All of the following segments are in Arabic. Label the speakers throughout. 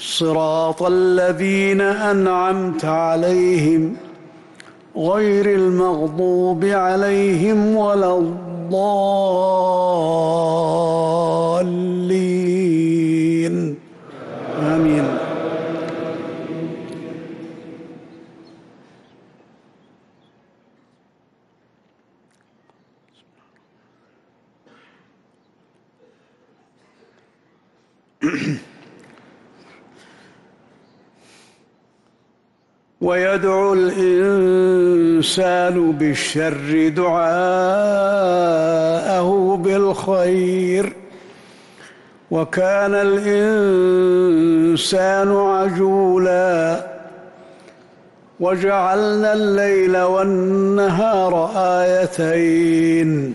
Speaker 1: صراط الذين أنعمت عليهم غير المغضوب عليهم ولا الضالين. آمين. ويدعو الإنسان بالشر دعاءه بالخير. وكان الإنسان عجولا. وجعلنا الليل والنهار آيتين.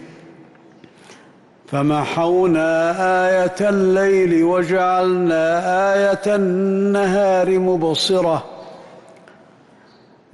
Speaker 1: فمحونا آية الليل وجعلنا آية النهار مبصرة.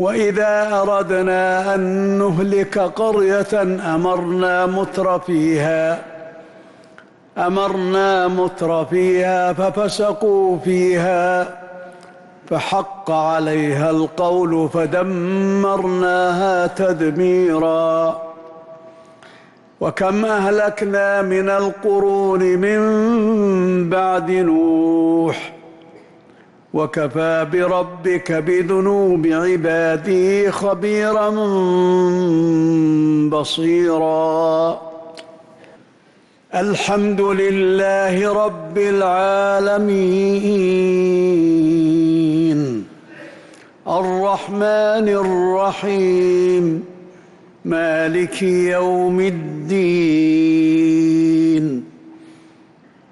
Speaker 1: وإذا أردنا أن نهلك قرية أمرنا متر فيها أمرنا متر فيها ففسقوا فيها فحق عليها القول فدمرناها تدميرا. وكم أهلكنا من القرون من بعد نوح وكفى بربك بذنوب عباده خبيرا بصيرا. الحمد لله رب العالمين. الرحمن الرحيم. مالك يوم الدين.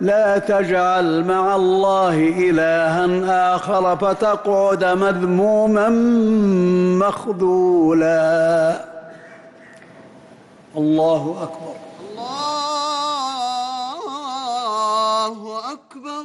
Speaker 1: لا تجعل مع الله إلها آخر فتقعد مذموما مخذولا. الله أكبر. الله أكبر.